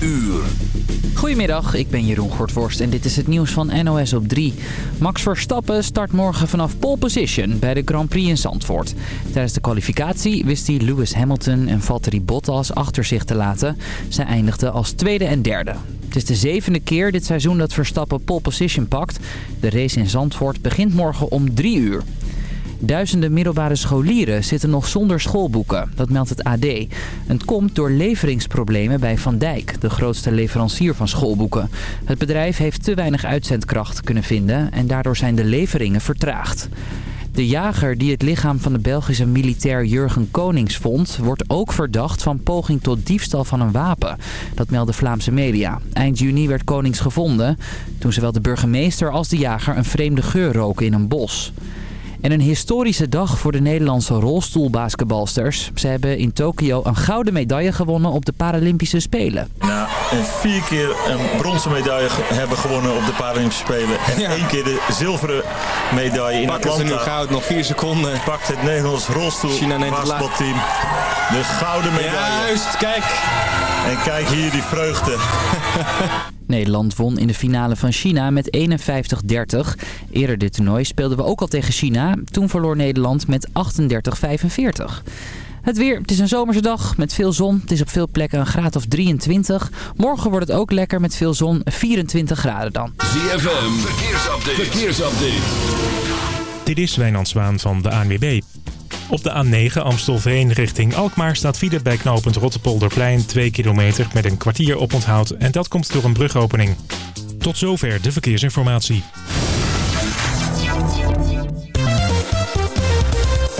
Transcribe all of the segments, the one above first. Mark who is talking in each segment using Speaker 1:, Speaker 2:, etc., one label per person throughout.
Speaker 1: uur.
Speaker 2: Goedemiddag, ik ben Jeroen Gortworst en dit is het nieuws van NOS op 3. Max Verstappen start morgen vanaf pole position bij de Grand Prix in Zandvoort. Tijdens de kwalificatie wist hij Lewis Hamilton en Valtteri Bottas achter zich te laten. Zij eindigden als tweede en derde. Het is de zevende keer dit seizoen dat Verstappen pole position pakt. De race in Zandvoort begint morgen om 3 uur. Duizenden middelbare scholieren zitten nog zonder schoolboeken. Dat meldt het AD. Het komt door leveringsproblemen bij Van Dijk, de grootste leverancier van schoolboeken. Het bedrijf heeft te weinig uitzendkracht kunnen vinden en daardoor zijn de leveringen vertraagd. De jager die het lichaam van de Belgische militair Jurgen Konings vond... wordt ook verdacht van poging tot diefstal van een wapen. Dat melden Vlaamse media. Eind juni werd Konings gevonden... toen zowel de burgemeester als de jager een vreemde geur roken in een bos. En een historische dag voor de Nederlandse rolstoelbasketbalsters. Ze hebben in Tokio een gouden medaille gewonnen op de Paralympische Spelen.
Speaker 3: Na vier keer een bronzen medaille hebben gewonnen op de Paralympische Spelen. En één keer de zilveren medaille in
Speaker 4: Pakken
Speaker 3: Atlanta.
Speaker 4: ze nu goud, nog vier seconden.
Speaker 3: Pakt het Nederlands rolstoel basketbalteam de gouden medaille.
Speaker 4: Juist, kijk.
Speaker 3: En kijk hier die vreugde.
Speaker 2: Nederland won in de finale van China met 51-30. Eerder dit toernooi speelden we ook al tegen China. Toen verloor Nederland met 38-45. Het weer, het is een zomerse dag met veel zon. Het is op veel plekken een graad of 23. Morgen wordt het ook lekker met veel zon, 24 graden dan.
Speaker 1: ZFM, verkeersupdate. verkeersupdate.
Speaker 5: Dit is Wijnand Zwaan van de ANWB. Op de A9 Amstelveen richting Alkmaar staat file bij knooppunt Rottepolderplein 2 kilometer met een kwartier oponthoud en dat komt door een brugopening. Tot zover de verkeersinformatie.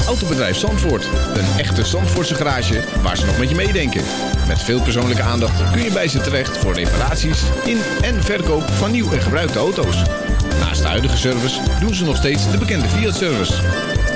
Speaker 6: Autobedrijf Zandvoort. Een echte Zandvoortse garage waar ze nog met je meedenken. Met veel persoonlijke aandacht kun je bij ze terecht voor reparaties in en verkoop van nieuw en gebruikte auto's. Naast de huidige service doen ze nog steeds de bekende Fiat-service.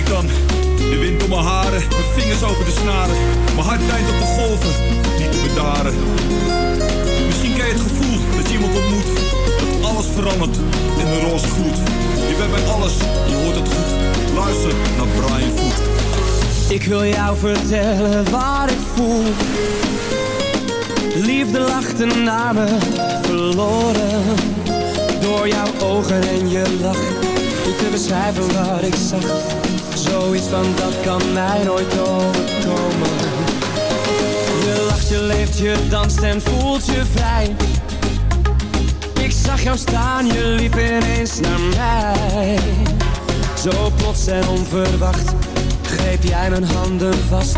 Speaker 7: Ik dan. De wind door mijn haren, mijn vingers over de snaren. Mijn hart deint op de golven, niet te bedaren. Misschien ken je het gevoel dat je iemand ontmoet. Dat alles verandert in een roze gloed. Je bent bij alles, je hoort het goed. Luister naar Brian Foot.
Speaker 8: Ik wil jou vertellen wat ik voel. Liefde lachte naar me, verloren. Door jouw ogen en je lach. Niet te beschrijven wat ik zag. Zoiets van dat kan mij nooit overkomen. Je lacht, je leeft, je danst en voelt je vrij. Ik zag jou staan, je liep ineens naar mij. Zo plots en onverwacht greep jij mijn handen vast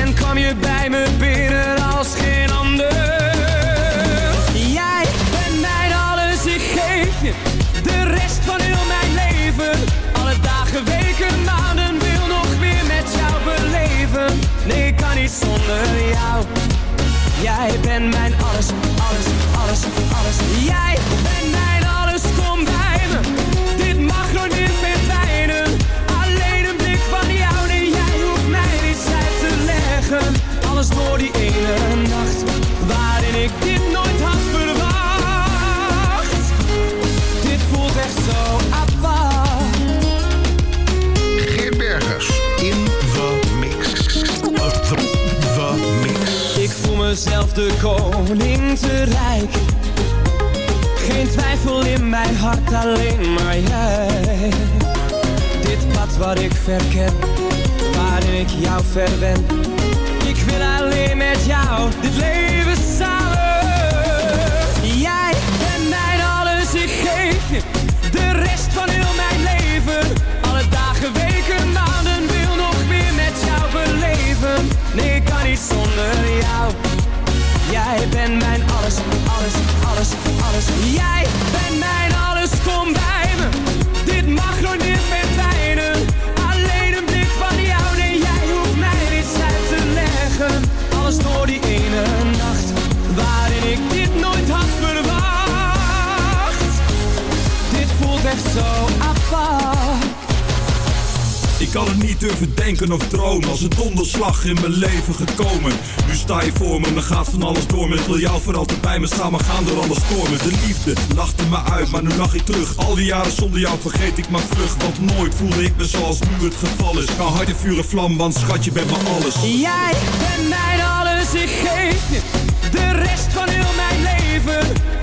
Speaker 8: En kwam je bij me binnen als geen ander Jij bent mijn alles, ik geef je De rest van heel mijn leven zonder jou. Jij bent mijn alles, alles, alles, alles. Jij bent mijn mezelf de koning te rijk. Geen twijfel in mijn hart, alleen maar jij. Dit pad wat ik verken, waarin ik jou verwen. Ik wil alleen met jou dit leven samen. Jij bent mijn alles, ik geef je De rest van heel mijn leven. Alle dagen, weken, maanden Wil nog meer met jou beleven. Nee, ik kan niet zonder jou Jij bent mijn alles, alles, alles, alles. Jij bent mijn alles, kom bij me. Dit mag nooit niet verdwijnen. Alleen een blik van jou, nee, jij hoeft mij niets uit te leggen.
Speaker 7: Alles door die ene nacht, waarin ik dit nooit had verwacht. Dit voelt echt zo niet durven denken of dromen Als een donderslag in mijn leven gekomen. Nu sta je voor me, dan gaat van alles door me Ik wil jou voor altijd bij me maar gaan door alle stormen De liefde lachte me uit, maar nu lach ik terug. Al die jaren zonder jou vergeet ik mijn vlucht Want nooit voelde ik me zoals nu het geval is. Ga harde vuren vlam, want schat je bent me alles.
Speaker 8: Jij bent mijn alles, ik geef de rest van heel mijn leven.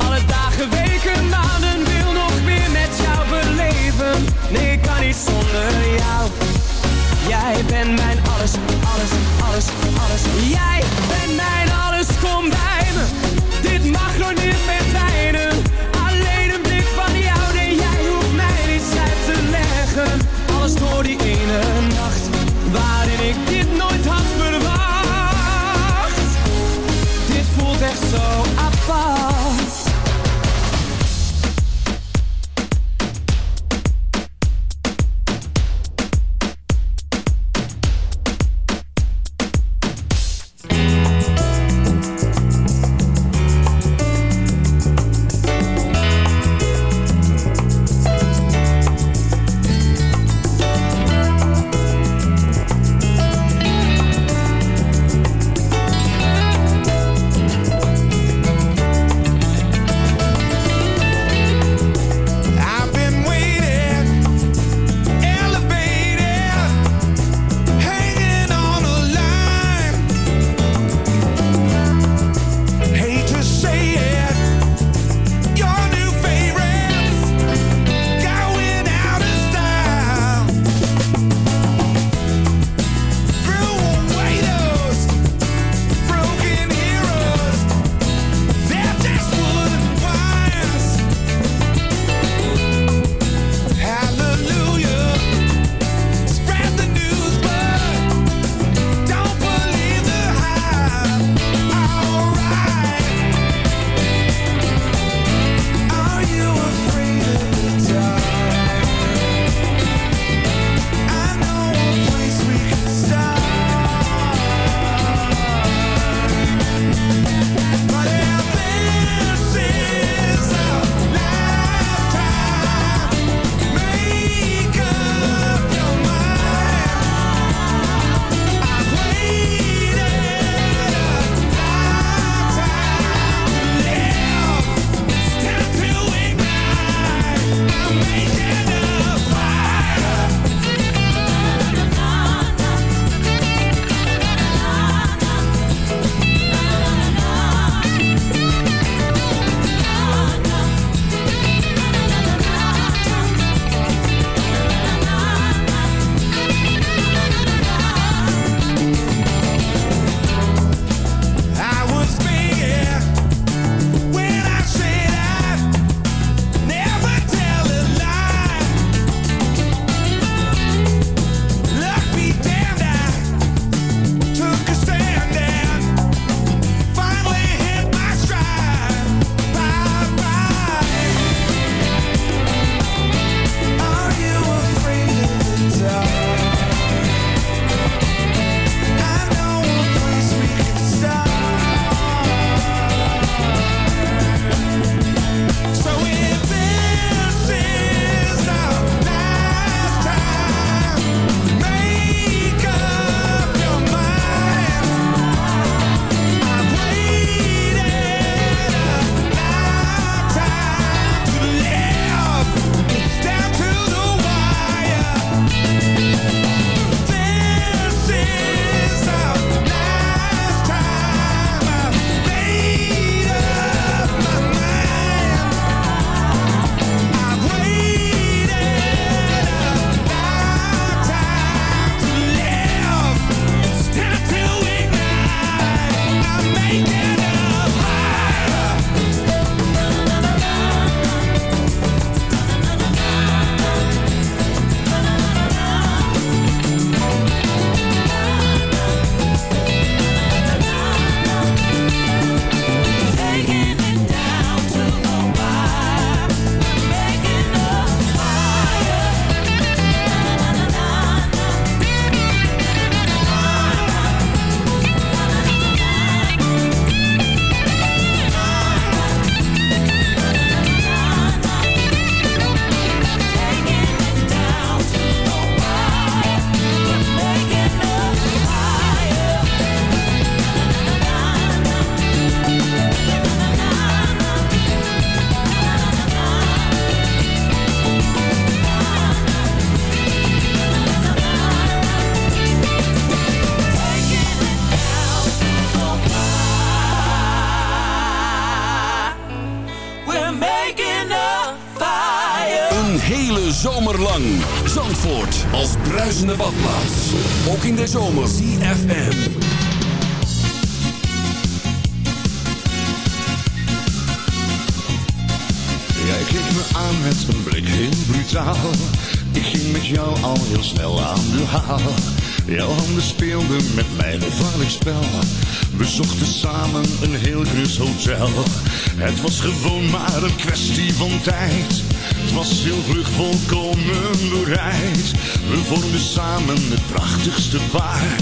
Speaker 9: Het was gewoon maar een kwestie van tijd. Het was heel vlug volkomen bereid. We vormden samen het prachtigste paar.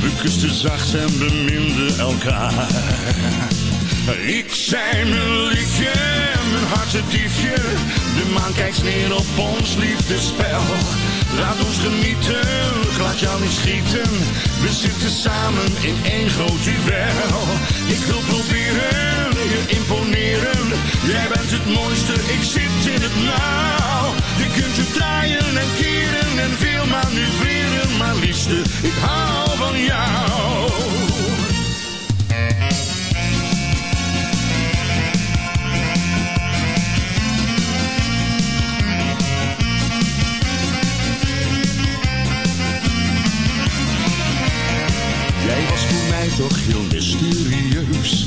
Speaker 9: We kusten zacht en beminden elkaar. Ik zei mijn liefje, mijn hartediefje. De maan kijkt neer op ons liefdespel. Laat ons genieten, laat jou niet schieten. We zitten samen in één groot duel. Ik wil proberen, je imponeren. Jij bent het mooiste, ik zit in het nauw. Je kunt je draaien en keren en veel manoeuvreren. Maar liefste, ik hou van jou. Jij was voor mij toch heel mysterieus.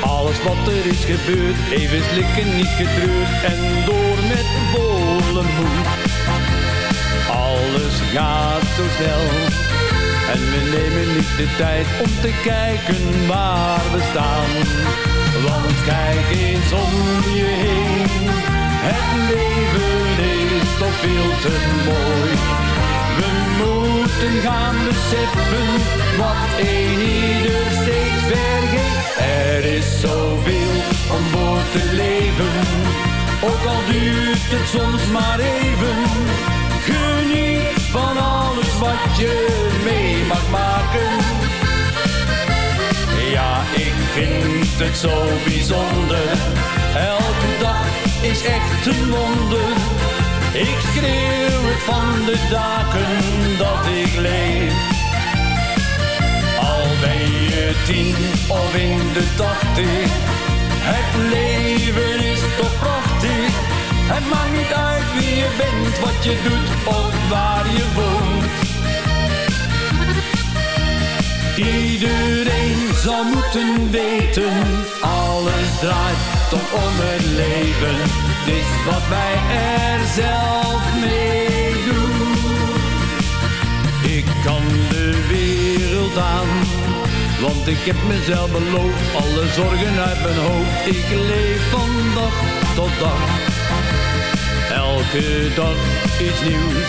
Speaker 10: Alles wat er is gebeurd, even slikken niet getreurd en door met volle moed. Alles gaat zo snel en we nemen niet de tijd om te kijken waar we staan. Want kijk eens om je heen, het leven is toch veel te mooi. We moeten gaan beseffen wat een ieder. Er is zoveel om voor te leven, ook al duurt het soms maar even. Geniet van alles wat je mee mag maken. Ja, ik vind het zo bijzonder. Elke dag is echt een wonder. Ik schreeuw het van de daken dat ik leef. Al je tien of in de tachtig. Het leven is toch prachtig. Het maakt niet uit wie je bent, wat je doet of waar je woont. Iedereen zou moeten weten, alles draait toch om het leven. Het is wat wij er zelf mee doen. Ik kan de wereld aan, Want ik heb mezelf beloofd, alle zorgen uit mijn hoofd. Ik leef van dag tot dag. Elke dag iets nieuws.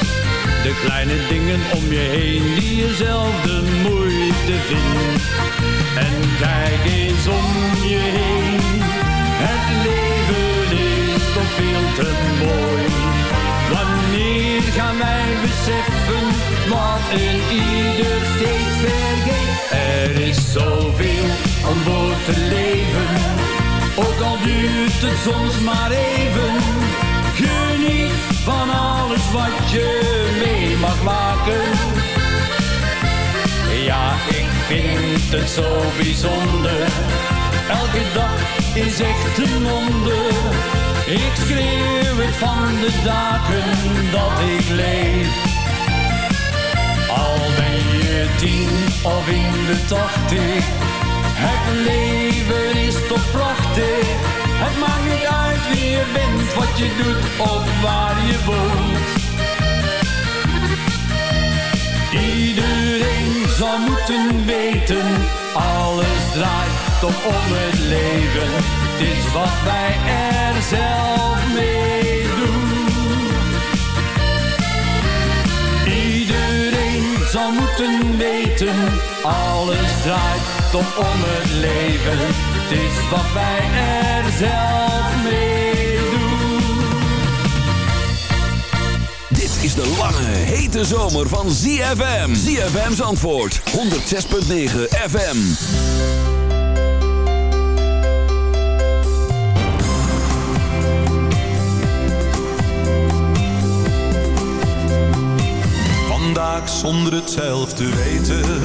Speaker 10: De kleine dingen om je heen die je zelf de moeite vindt. En kijk eens om je heen. Het leven is toch veel te mooi. Wanneer gaan wij beseffen wat een ieder steeds vergeet? Er is zoveel om voor te leven, ook al duurt het soms maar even. Geniet van alles wat je mee mag maken. Ja, ik vind het zo bijzonder. Elke dag is echt een wonder. Ik schreeuw het van de daken dat ik leef. Al ben je tien of in de tachtig. Het leven is toch prachtig. Het maakt niet uit wie je bent, wat je doet of waar je woont. Zou moeten weten, alles draait toch om het leven. Het is wat wij er zelf mee doen. Iedereen zou moeten weten, alles draait toch om het leven. Het is wat wij er zelf mee doen.
Speaker 1: De lange, hete zomer van ZFM. ZFM's antwoord, 106.9 FM.
Speaker 11: Vandaag zonder het zelf te weten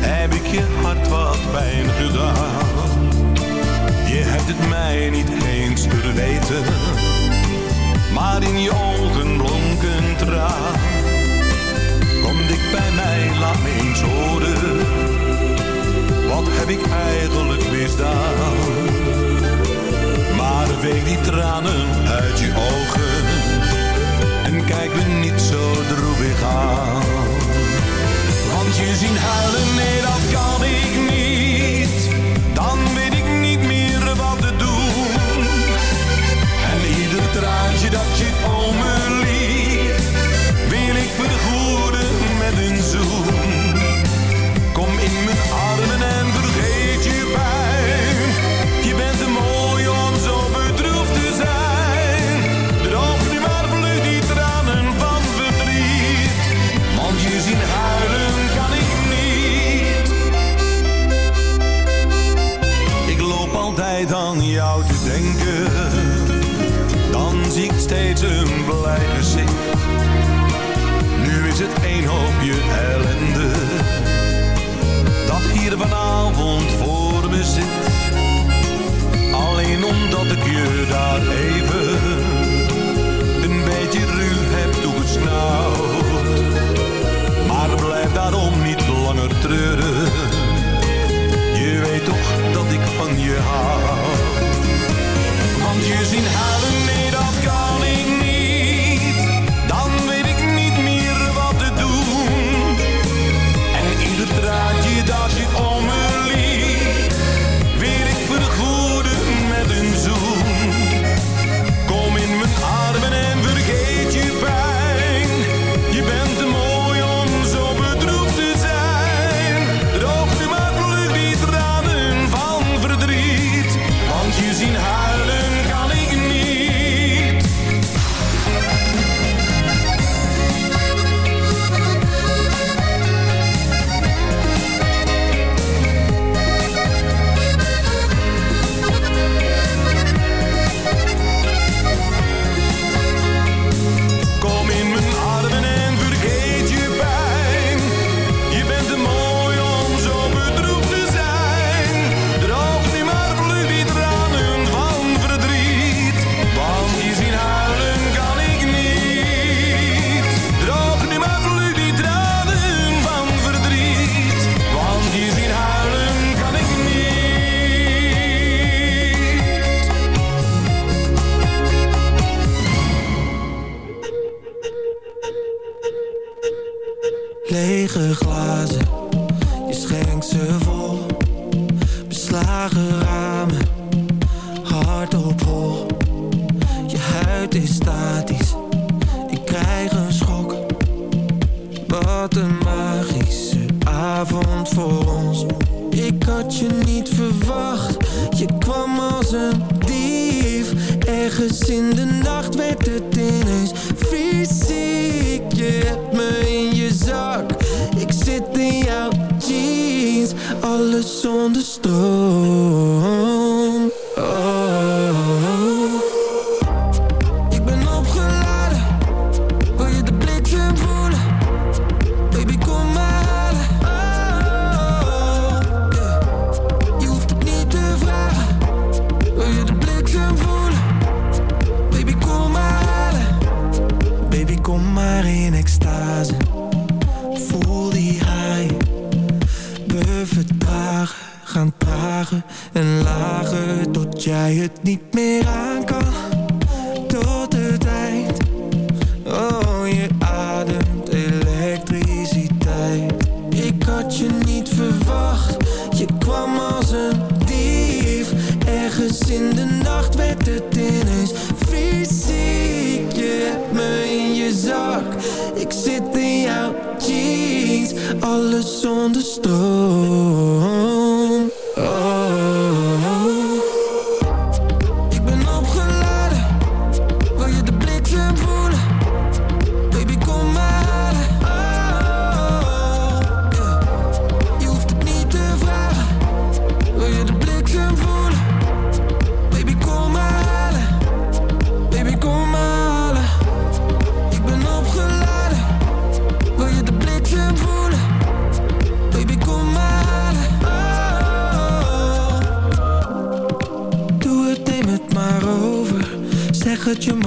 Speaker 11: Heb ik je hart wat pijn gedaan Je hebt het mij niet eens verweten Maar in je ogen blonk een traan Kom dik bij mij, laat me eens horen Wat heb ik eigenlijk misdaan Maar veeg die tranen uit je ogen en kijk me niet zo droevig aan. Want je zien huilen, nee dat kan ik niet. Traantje dat je steeds een blij gezicht. Nu is het één hoopje ellende dat hier vanavond voor me zit. Alleen omdat ik je daar even een beetje ruw heb toegesnauwd. Maar blijf daarom niet langer treuren. Je weet toch dat ik van je hou. Want je zien huilen, in
Speaker 12: de nacht werd het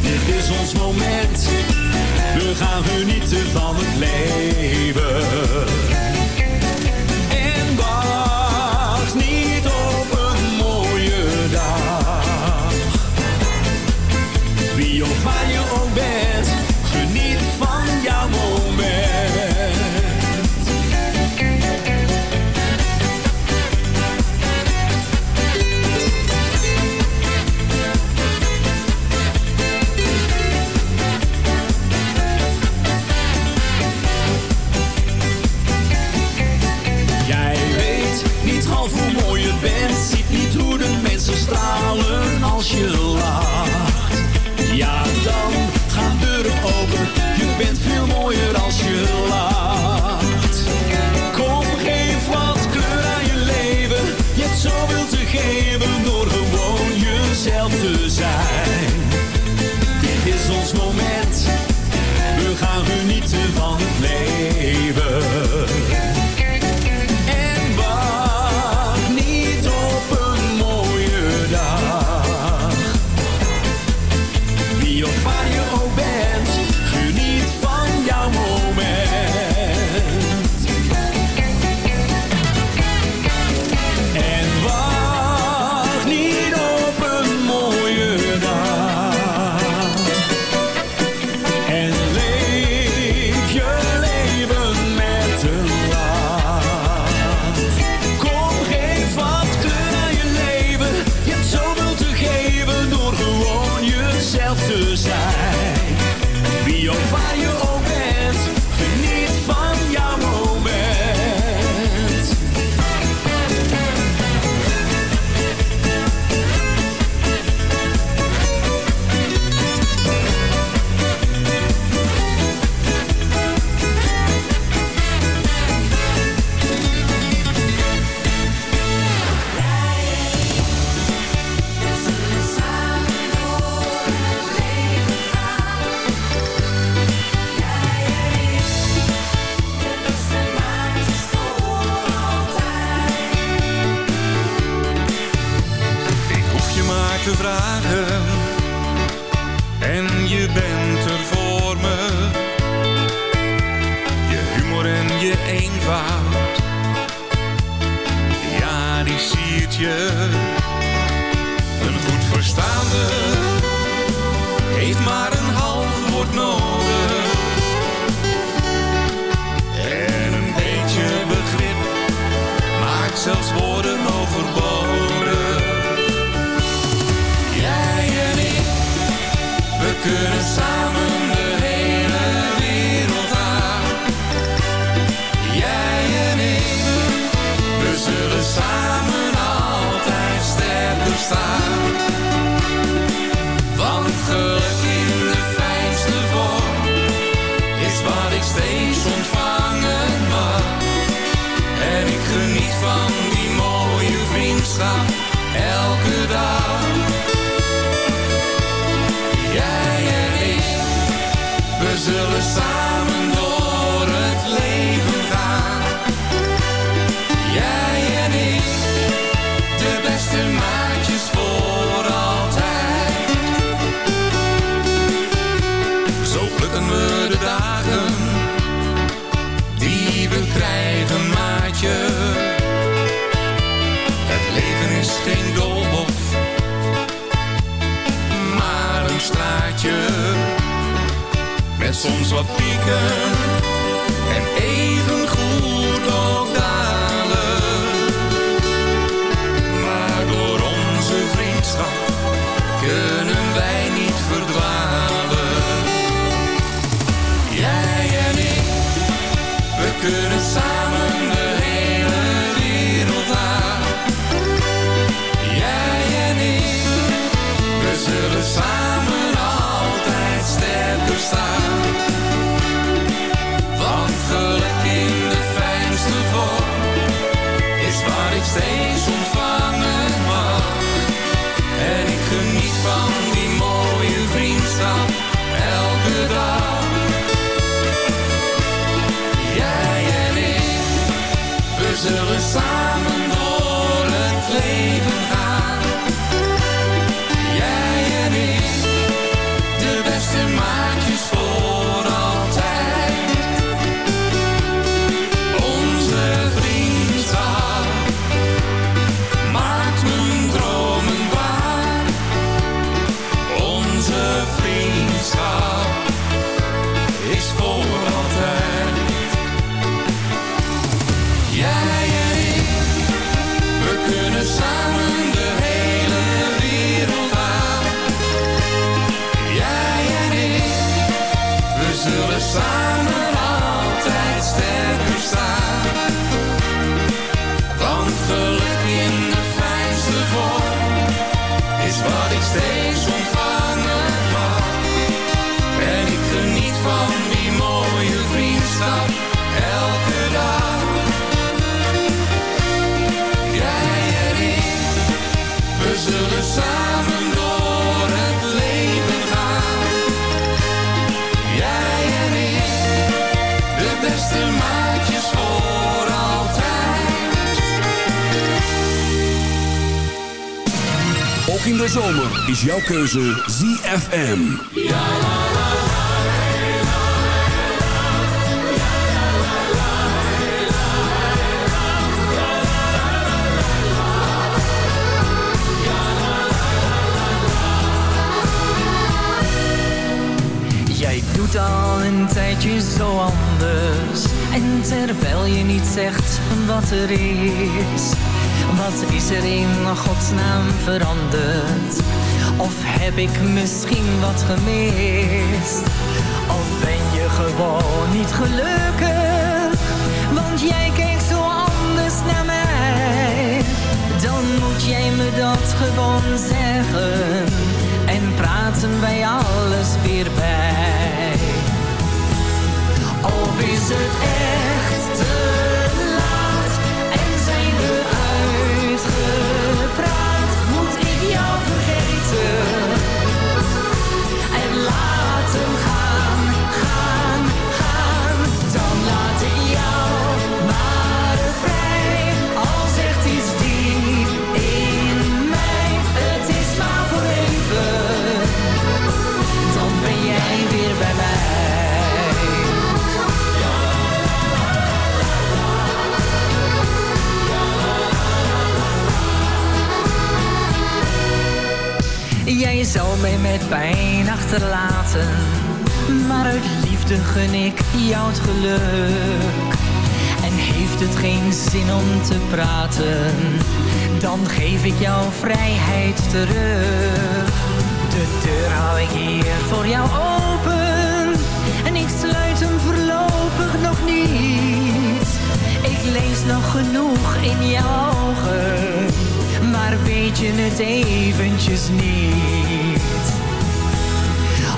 Speaker 13: Dit is ons moment, we gaan genieten van het leven.
Speaker 14: kunnen samen soms wat pieken en even goed ook dalen. Maar door onze vriendschap kunnen wij niet verdwalen. Jij en ik, we kunnen samen de hele wereld aan. Jij en ik, we zullen samen. zullen samen door het leven. de
Speaker 1: zomer is jouw keuze ZFM.
Speaker 8: Ja, Jij doet al een tijdje zo anders. En terwijl je niet zegt wat er is wat is er in godsnaam veranderd? Of heb ik misschien wat gemist? Of ben je gewoon niet gelukkig? Want jij kijkt zo anders naar mij. Dan moet jij me dat gewoon zeggen. En praten wij alles weer bij. Of is het echt te still jij je zal mij
Speaker 2: met pijn achterlaten. Maar uit liefde gun ik jou het geluk. En heeft het geen zin om te praten, dan geef ik jou vrijheid terug. De deur hou ik hier voor jou open en ik sluit hem voorlopig nog niet. Ik lees nog genoeg in jouw ogen maar weet je het eventjes niet?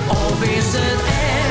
Speaker 2: Of is het echt?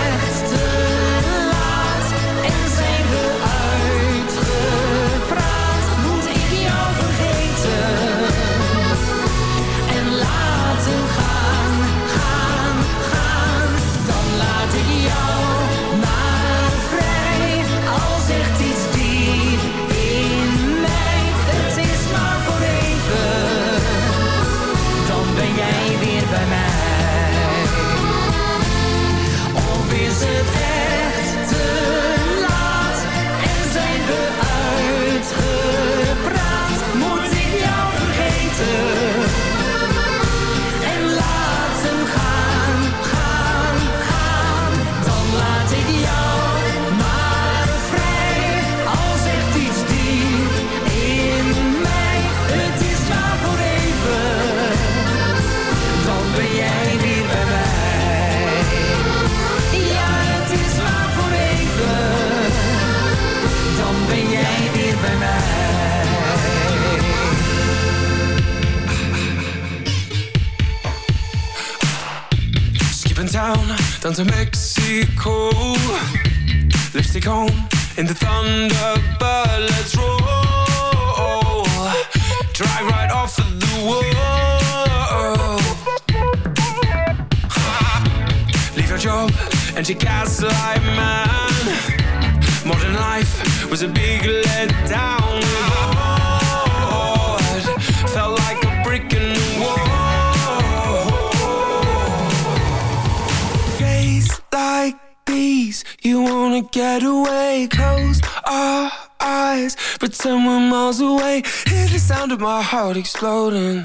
Speaker 8: sound of my heart exploding?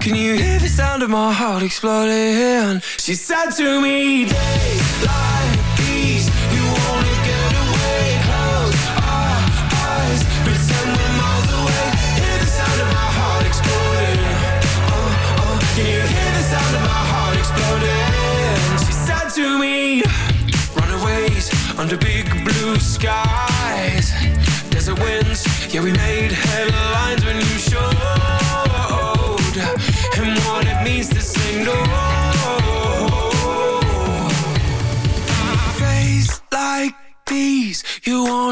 Speaker 8: Can you hear the sound of my heart exploding? She said to me, Days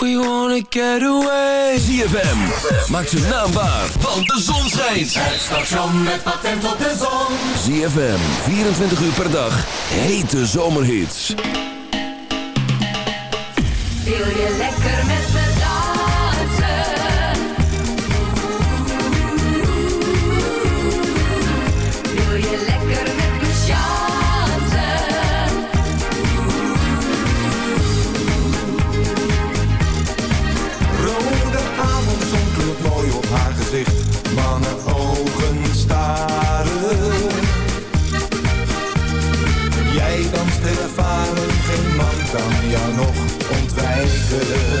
Speaker 8: We wanna get away.
Speaker 1: ZFM, maak ze naambaar, want de zon schijnt.
Speaker 15: Het station met patent op de zon.
Speaker 1: ZFM, 24 uur per dag, hete zomerhits.
Speaker 16: Wil je lekker met
Speaker 11: haar mannen ogen staren. Jij danst ervaren, geen man kan jou nog ontwijken.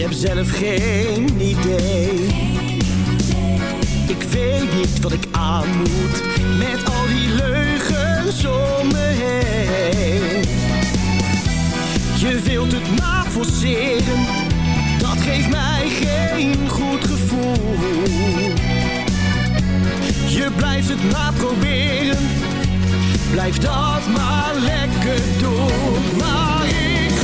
Speaker 11: Je
Speaker 17: hebt zelf geen idee. Ik weet niet wat ik aan moet met al die leugens om me heen. Je wilt het maar forceren, dat geeft mij geen goed gevoel. Je blijft het maar proberen, blijf dat maar lekker doen. Maar ik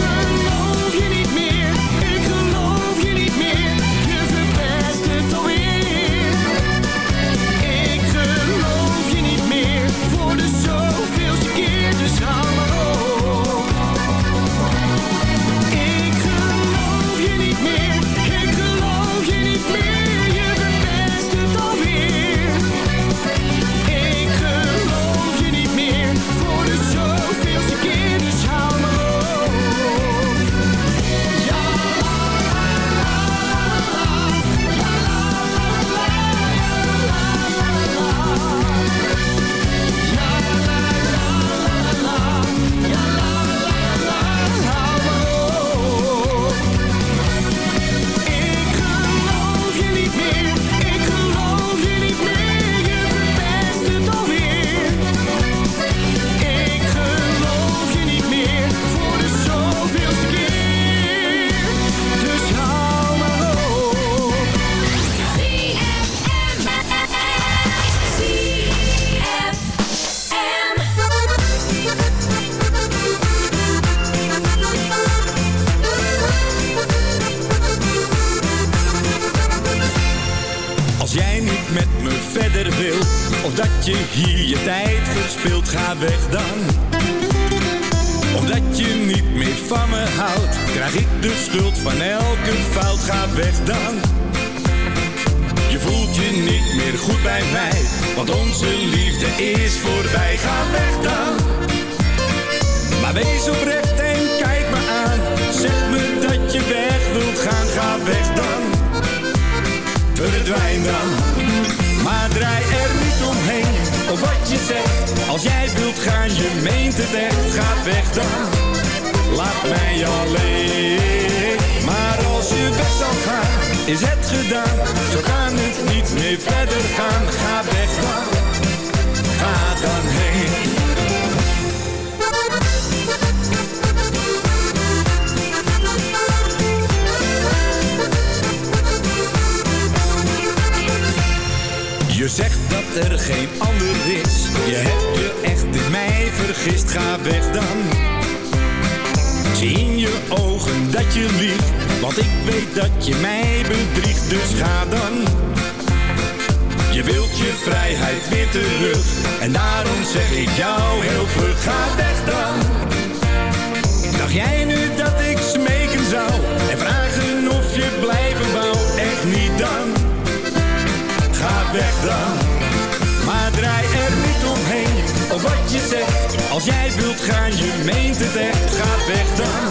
Speaker 13: dat je hier je tijd verspilt, ga weg dan. Omdat je niet meer van me houdt, krijg ik de schuld van elke fout, ga weg dan. Je voelt je niet meer goed bij mij, want onze liefde is voorbij, ga weg dan. Maar wees oprecht en kijk me aan, zeg me dat je weg wilt gaan, ga weg dan. Verdwijn dan, maar draai er niet omheen. Of wat je zegt, als jij wilt gaan, je meent het echt, ga weg dan. Laat mij alleen, maar als je weg zal gaan, is het gedaan. Zo kan het niet meer verder gaan, ga weg dan. Ga dan heen. Je zegt dat er geen ander is. Je hebt je echt in mij vergist. Ga weg dan. Zie in je ogen dat je liegt. Want ik weet dat je mij bedriegt. Dus ga dan. Je wilt je vrijheid weer terug. En daarom zeg ik jou heel vlug. Ga weg dan. Dacht jij nu dat ik smeken zou? En vragen weg dan, maar draai er niet omheen. Of wat je zegt, als jij wilt gaan, je meent het echt. Ga weg dan,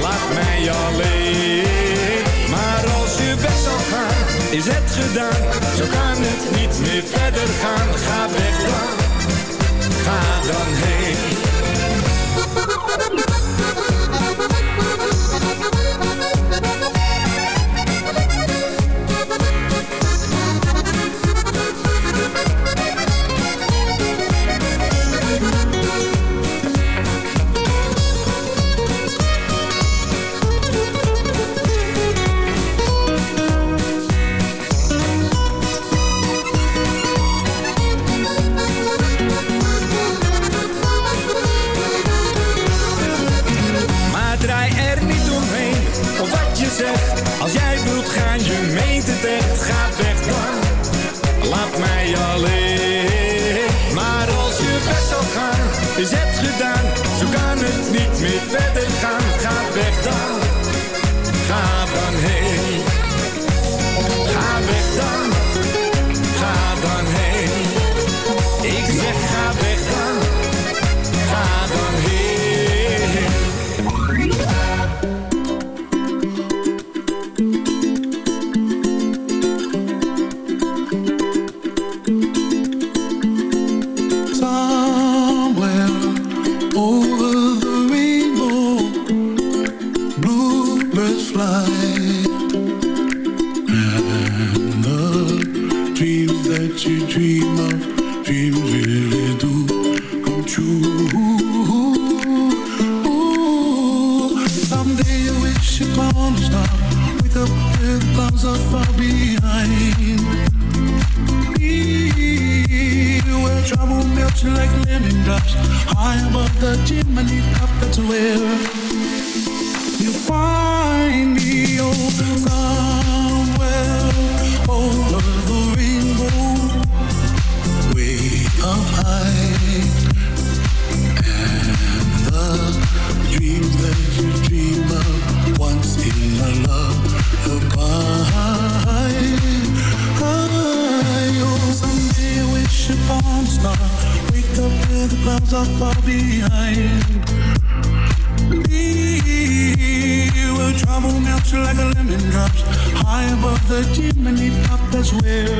Speaker 13: laat mij alleen. Maar als je weg zal gaan, is het gedaan. Zo kan het niet meer verder gaan. Ga weg dan, ga dan heen.
Speaker 18: far, far behind. We will trouble melt like a lemon drops high above the chimney top. That's where.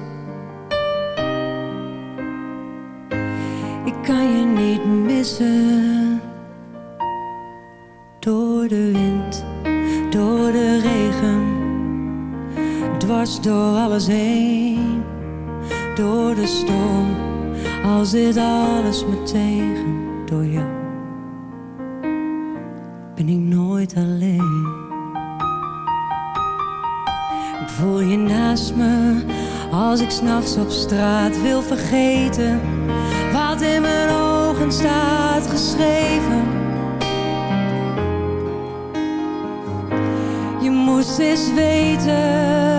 Speaker 19: Niet missen. Door de wind, door de regen, dwars door alles heen. Door de storm, als dit alles me tegen, door jou ben ik nooit alleen. Voel je naast me als ik s'nachts op straat wil vergeten staat geschreven. Je moest eens weten.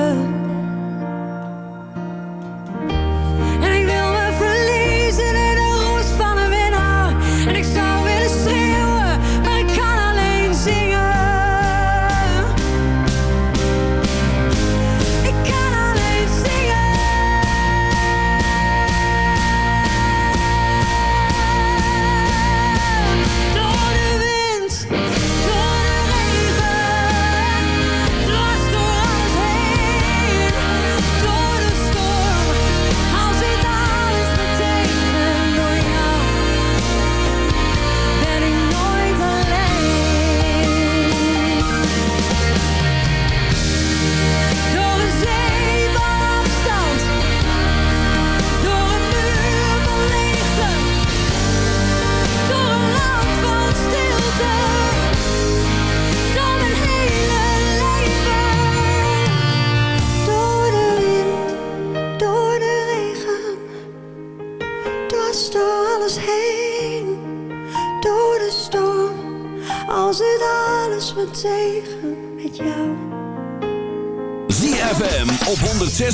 Speaker 1: 106.9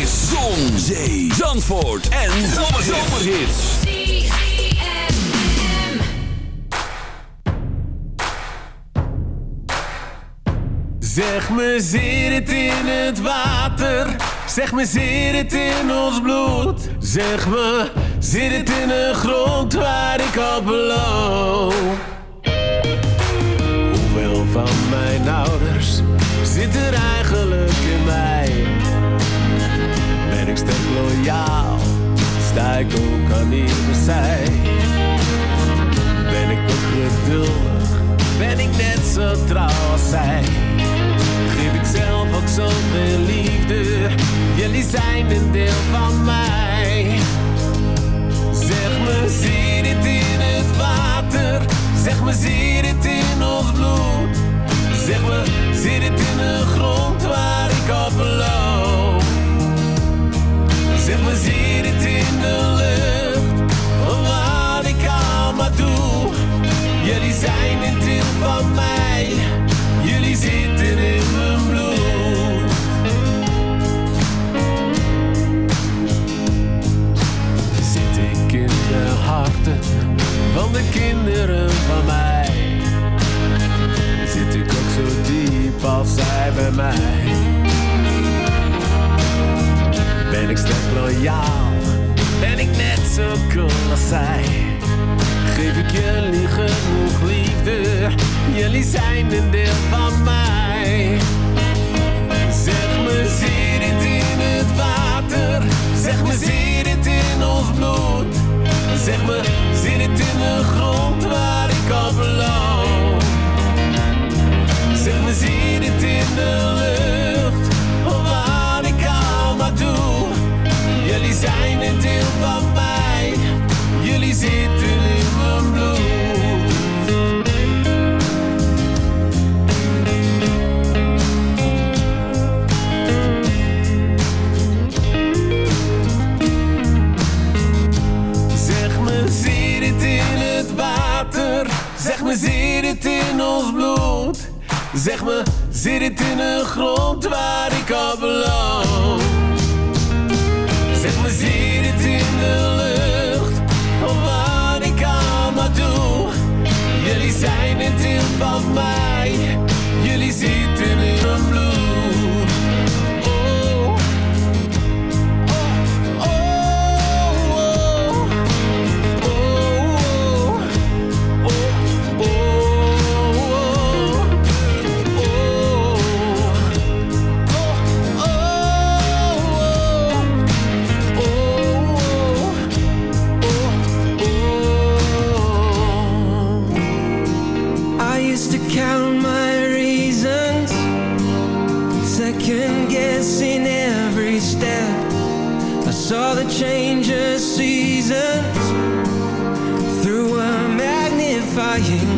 Speaker 1: is Zon, Zee, Zandvoort en Zomerhits.
Speaker 20: Zeg me, zit het in het water? Zeg me, zit het in ons bloed? Zeg me, zit het in de grond waar ik op loop? Zit er eigenlijk in mij? Ben ik sterk loyaal? Sta ik ook aan iedere zij? Ben ik ook geduldig? Ben ik net zo trouw als zij? Geef ik zelf ook zoveel liefde? Jullie zijn een deel van mij. Zeg me, zie het in het water? Zeg me, zie het in ons bloed? Zeg me, zit het in de grond waar ik op loop? Zeg me, zit het in de lucht? Wat ik allemaal doe? Jullie zijn een deel van mij. Jullie zitten in
Speaker 12: saw the changes seasons through a magnifying